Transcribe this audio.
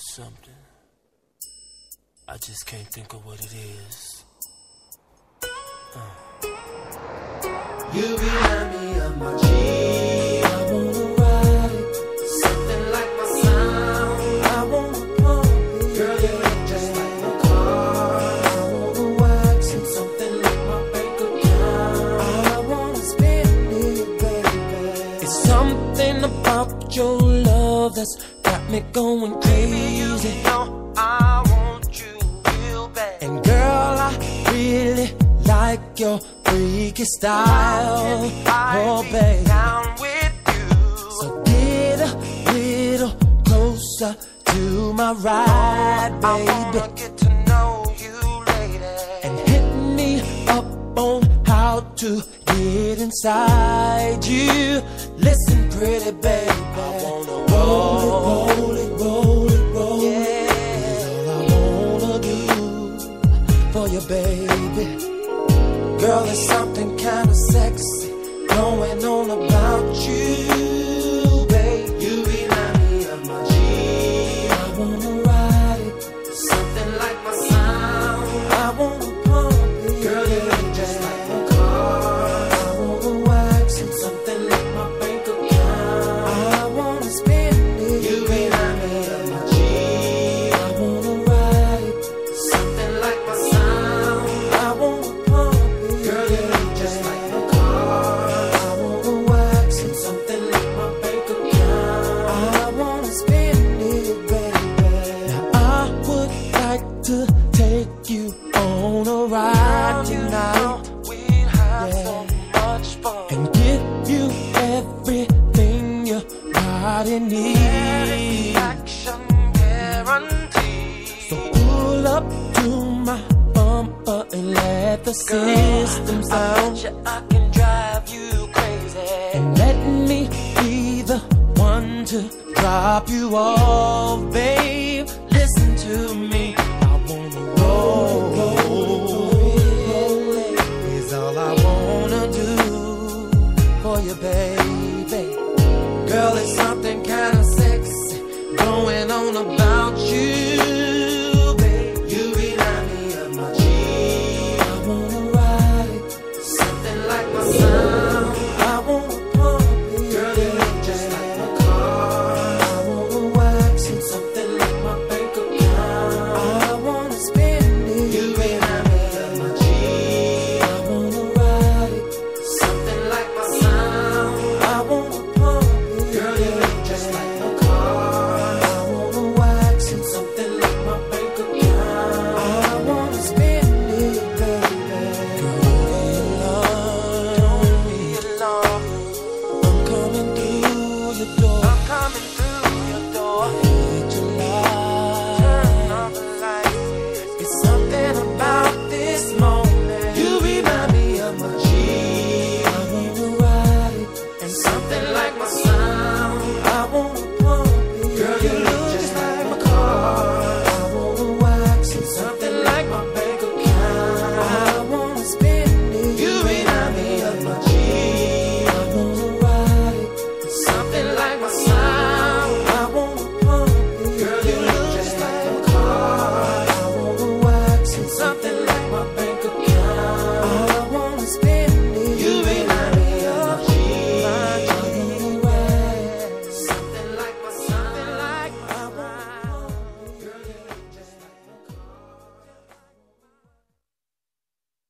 something. I just can't think of what it is. Uh. You remind me of my G. I wanna ride something like my sound. I wanna pump. Girl, just. I wanna wax something like my bank account. I wanna spend baby. It's something about your love that's me going crazy. Baby, you know I want you real bad. And girl, I really like your freaky style. Oh, baby. Down with you. So get a little closer to my ride, baby. get to know you, lady. And hit me up on how to get inside you. Listen, pretty baby. I wanna roll for you, baby. Girl, there's something kinda sexy going on about you, body needs. Action guarantee. So pull up to my bumper and let the system sound. I I can drive you crazy. And let me be the one to drop you off, babe.